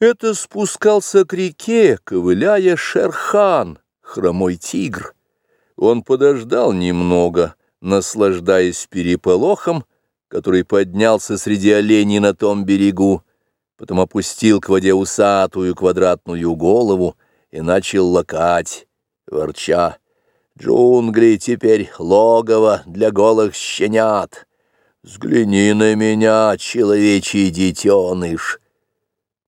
Это спускался к реке, ковыляя Шерхан, хромой тигр. Он подождал немного, наслаждаясь переполохом, который поднялся среди оленей на том берегу, потом опустил к воде усатую квадратную голову и начал лакать, ворча. «Джунгли теперь логово для голых щенят. Взгляни на меня, человечий детеныш!»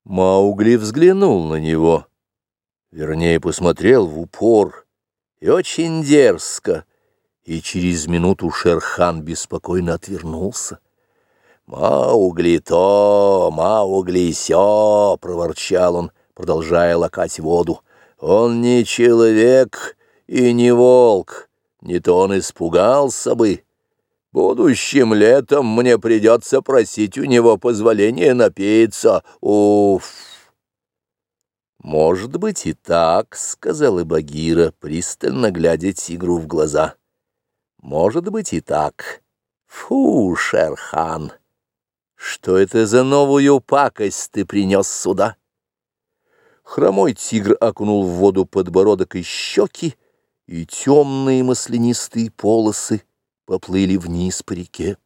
Маугли взглянул на него, вернее, посмотрел в упор, и очень дерзко, и через минуту Шерхан беспокойно отвернулся. «Маугли то, Маугли сё!» — проворчал он, продолжая лакать воду. «Он не человек и не волк, не то он испугался бы». Будущим летом мне придется просить у него позволения напиться. Уф! Может быть и так, — сказала Багира, пристально глядя тигру в глаза. Может быть и так. Фу, Шерхан! Что это за новую пакость ты принес сюда? Хромой тигр окунул в воду подбородок и щеки, и темные маслянистые полосы поплыли вниз по реке.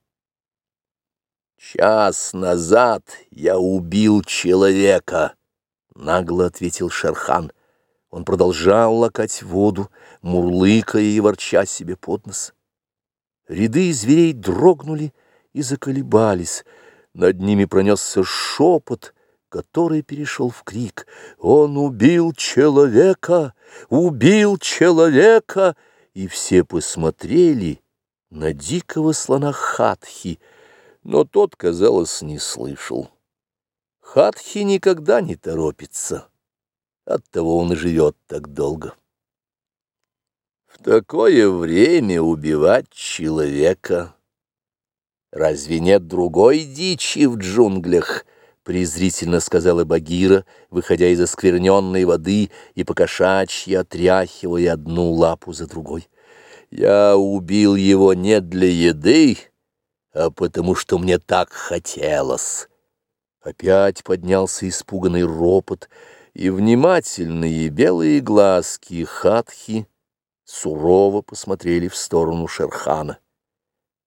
«Час назад я убил человека», — нагло ответил Шерхан. Он продолжал лакать воду, мурлыкая и ворча себе под нос. Ряды зверей дрогнули и заколебались. Над ними пронесся шепот, который перешел в крик. «Он убил человека! Убил человека!» И все посмотрели на дикого слона Хатхи, но тот, казалось, не слышал. Хатхи никогда не торопится, оттого он и живет так долго. В такое время убивать человека... Разве нет другой дичи в джунглях? презрительно сказала Багира, выходя из оскверненной воды и покошачьи отряхивая одну лапу за другой. Я убил его не для еды, а потому что мне так хотелось. Опять поднялся испуганный ропот, и внимательные белые глазки хатхи сурово посмотрели в сторону Шерхана.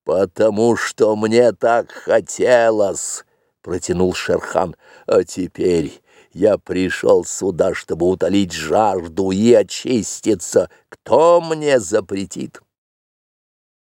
«Потому что мне так хотелось!» — протянул Шерхан. «А теперь я пришел сюда, чтобы утолить жажду и очиститься. Кто мне запретит?